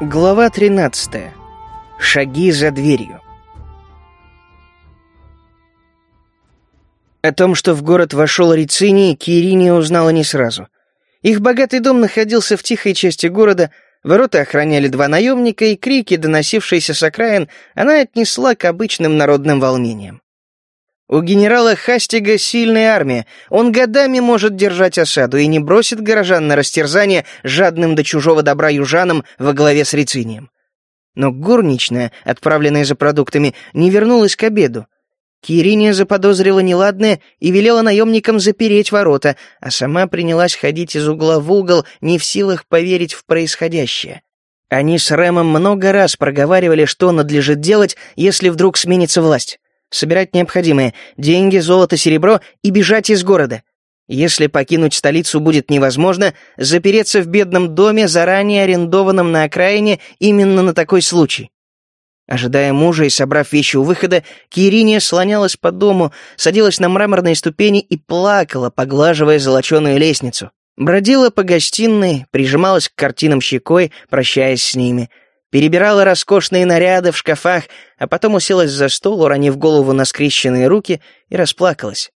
Глава 13. Шаги за дверью. О том, что в город вошел Рициний, Кириния узнала не сразу. Их богатый дом находился в тихой части города, ворота охраняли два наемника, и крики, доносившиеся с окраин, она отнесла к обычным народным волнениям. У генерала Хастига сильная армия, он годами может держать осаду и не бросит горожан на растерзание жадным до чужого добра южанам во главе с Рицинием. Но горничная, отправленная за продуктами, не вернулась к обеду. Кириния заподозрила неладное и велела наемникам запереть ворота, а сама принялась ходить из угла в угол, не в силах поверить в происходящее. Они с Рэмом много раз проговаривали, что надлежит делать, если вдруг сменится власть собирать необходимое – деньги, золото, серебро и бежать из города. Если покинуть столицу будет невозможно, запереться в бедном доме, заранее арендованном на окраине именно на такой случай. Ожидая мужа и собрав вещи у выхода, Кириния слонялась по дому, садилась на мраморные ступени и плакала, поглаживая золоченую лестницу. Бродила по гостиной, прижималась к картинам щекой, прощаясь с ними – перебирала роскошные наряды в шкафах, а потом уселась за стол, уронив голову на скрещенные руки, и расплакалась.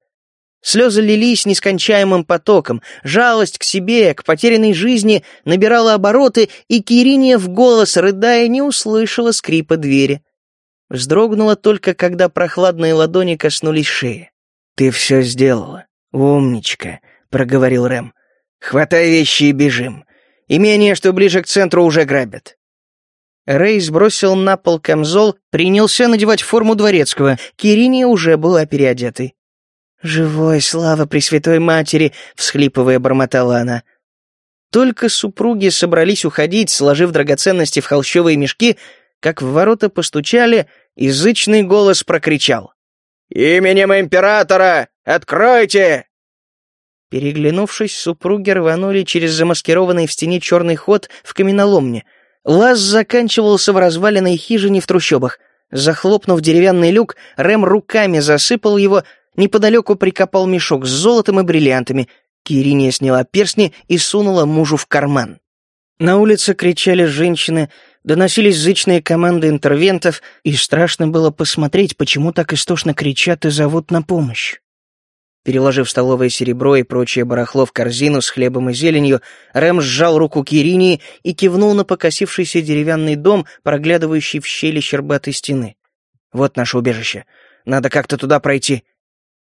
Слезы лились нескончаемым потоком, жалость к себе, к потерянной жизни набирала обороты, и Кириния в голос, рыдая, не услышала скрипа двери. Вздрогнула только, когда прохладные ладони коснулись шеи. «Ты все сделала, умничка», — проговорил Рэм. «Хватай вещи и бежим. Имение, что ближе к центру, уже грабят. Рэй сбросил на пол камзол, принялся надевать форму дворецкого. Кириния уже была переодетой. «Живой, слава Пресвятой Матери!» — всхлипывая, бормотала она. Только супруги собрались уходить, сложив драгоценности в холщовые мешки, как в ворота постучали, язычный голос прокричал. «Именем императора! Откройте!» Переглянувшись, супруги рванули через замаскированный в стене черный ход в каменоломне — Лаз заканчивался в разваленной хижине в трущобах. Захлопнув деревянный люк, Рэм руками засыпал его, неподалеку прикопал мешок с золотом и бриллиантами. Кириния сняла перстни и сунула мужу в карман. На улице кричали женщины, доносились зычные команды интервентов, и страшно было посмотреть, почему так истошно кричат и зовут на помощь. Переложив столовое серебро и прочее барахло в корзину с хлебом и зеленью, Рэм сжал руку Киринии и кивнул на покосившийся деревянный дом, проглядывающий в щели щербатой стены. «Вот наше убежище. Надо как-то туда пройти».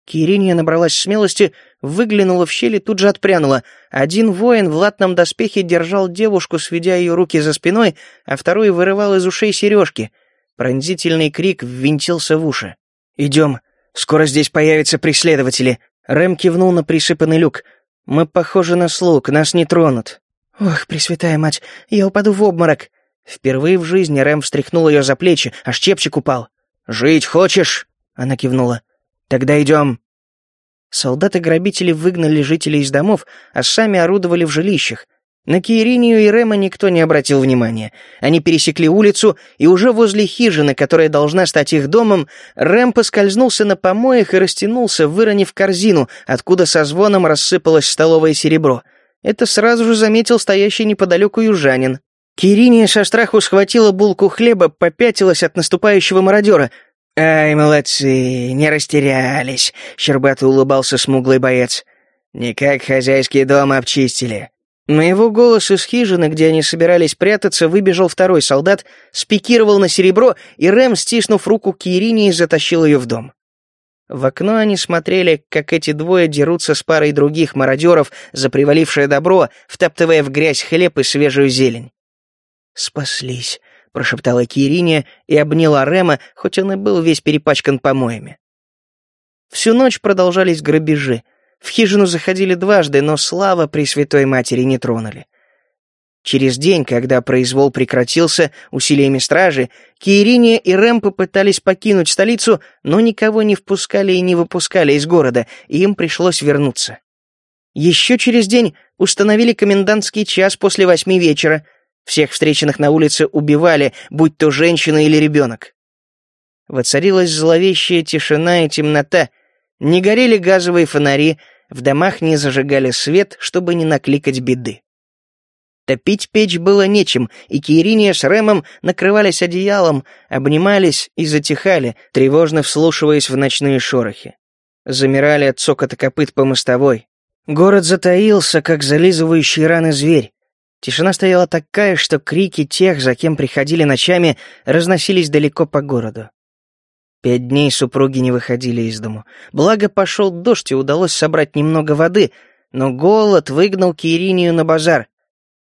Кириния набралась смелости, выглянула в щель и тут же отпрянула. Один воин в латном доспехе держал девушку, сведя ее руки за спиной, а второй вырывал из ушей сережки. Пронзительный крик ввинтился в уши. «Идем», Скоро здесь появятся преследователи». Рэм кивнул на присыпанный люк. «Мы похожи на слуг, нас не тронут». «Ох, пресвятая мать, я упаду в обморок». Впервые в жизни Рэм встряхнул ее за плечи, аж чепчик упал. «Жить хочешь?» Она кивнула. «Тогда идем». Солдаты-грабители выгнали жителей из домов, а сами орудовали в жилищах. На Киеринию и Рема никто не обратил внимания. Они пересекли улицу, и уже возле хижины, которая должна стать их домом, Рэм поскользнулся на помоях и растянулся, выронив корзину, откуда со звоном рассыпалось столовое серебро. Это сразу же заметил стоящий неподалеку южанин. Кириния со страху схватила булку хлеба, попятилась от наступающего мародера. «Ай, молодцы, не растерялись», — щербато улыбался смуглый боец. «Не как хозяйский дом обчистили». На его голос из хижины, где они собирались прятаться, выбежал второй солдат, спикировал на серебро, и Рэм, стиснув руку Кирине, затащил ее в дом. В окно они смотрели, как эти двое дерутся с парой других мародеров за привалившее добро, втаптывая в грязь хлеб и свежую зелень. «Спаслись», — прошептала Кирине и обняла Рема, хоть он и был весь перепачкан помоями. Всю ночь продолжались грабежи — в хижину заходили дважды, но слава Пресвятой Матери не тронули. Через день, когда произвол прекратился усилиями стражи, Киериния и Рэм попытались покинуть столицу, но никого не впускали и не выпускали из города, и им пришлось вернуться. Еще через день установили комендантский час после восьми вечера. Всех встреченных на улице убивали, будь то женщина или ребенок. Воцарилась зловещая тишина и темнота, не горели газовые фонари, в домах не зажигали свет, чтобы не накликать беды. Топить печь было нечем, и Кириния с Рэмом накрывались одеялом, обнимались и затихали, тревожно вслушиваясь в ночные шорохи. Замирали от цокота копыт по мостовой. Город затаился, как зализывающий раны зверь. Тишина стояла такая, что крики тех, за кем приходили ночами, разносились далеко по городу. Пять дней супруги не выходили из дому. Благо пошел дождь, и удалось собрать немного воды, но голод выгнал Киринию на базар.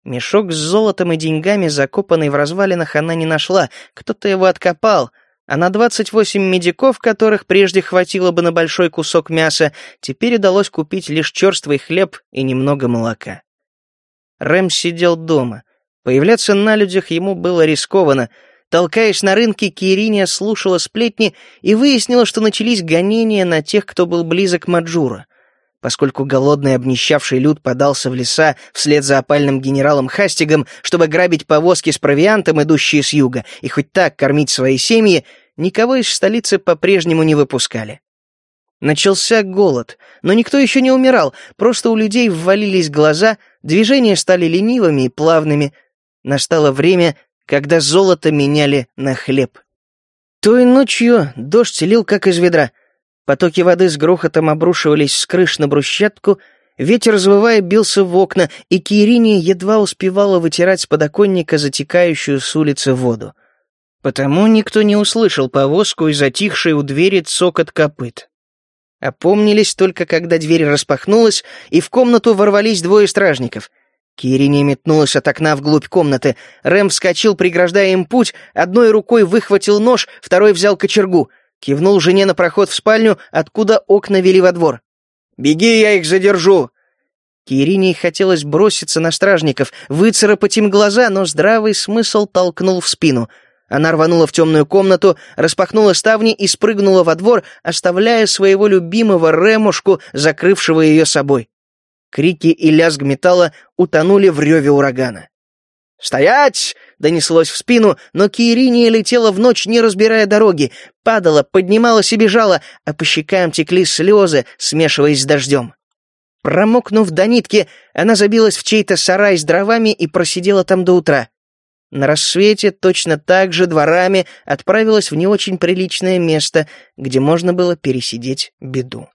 Мешок с золотом и деньгами, закопанный в развалинах, она не нашла, кто-то его откопал, а на двадцать восемь медиков, которых прежде хватило бы на большой кусок мяса, теперь удалось купить лишь черствый хлеб и немного молока. Рэм сидел дома. Появляться на людях ему было рискованно. Толкаясь на рынке, Кириния слушала сплетни и выяснила, что начались гонения на тех, кто был близок Маджура. Поскольку голодный обнищавший люд подался в леса вслед за опальным генералом Хастигом, чтобы грабить повозки с провиантом, идущие с юга, и хоть так кормить свои семьи, никого из столицы по-прежнему не выпускали. Начался голод, но никто еще не умирал, просто у людей ввалились глаза, движения стали ленивыми и плавными. Настало время, когда золото меняли на хлеб. Той ночью дождь лил как из ведра. Потоки воды с грохотом обрушивались с крыш на брусчатку, ветер, завывая, бился в окна, и Кириния едва успевала вытирать с подоконника затекающую с улицы воду. Потому никто не услышал повозку и затихший у двери цокот копыт. Опомнились только, когда дверь распахнулась, и в комнату ворвались двое стражников. Кирине метнулась от окна вглубь комнаты. Рэм вскочил, преграждая им путь, одной рукой выхватил нож, второй взял кочергу. Кивнул жене на проход в спальню, откуда окна вели во двор. «Беги, я их задержу!» Кирине хотелось броситься на стражников, выцарапать им глаза, но здравый смысл толкнул в спину — она рванула в темную комнату, распахнула ставни и спрыгнула во двор, оставляя своего любимого Ремушку, закрывшего ее собой. Крики и лязг металла утонули в реве урагана. «Стоять!» — донеслось в спину, но Кириния летела в ночь, не разбирая дороги, падала, поднималась и бежала, а по щекам текли слезы, смешиваясь с дождем. Промокнув до нитки, она забилась в чей-то сарай с дровами и просидела там до утра. На рассвете точно так же дворами отправилась в не очень приличное место, где можно было пересидеть беду.